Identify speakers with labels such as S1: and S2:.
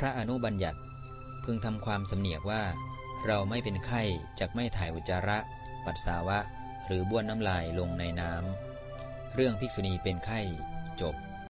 S1: พระอนุบัญญัติ พึงทำความสำเนียกว่า เราไม่เป็นไข้จักไม่ถ่ายอุจจาระ ปัสสาวะ หรือบ้วนน้ำลายลงในน้ำเรื่องภิกษุณีเป็นไข้จบ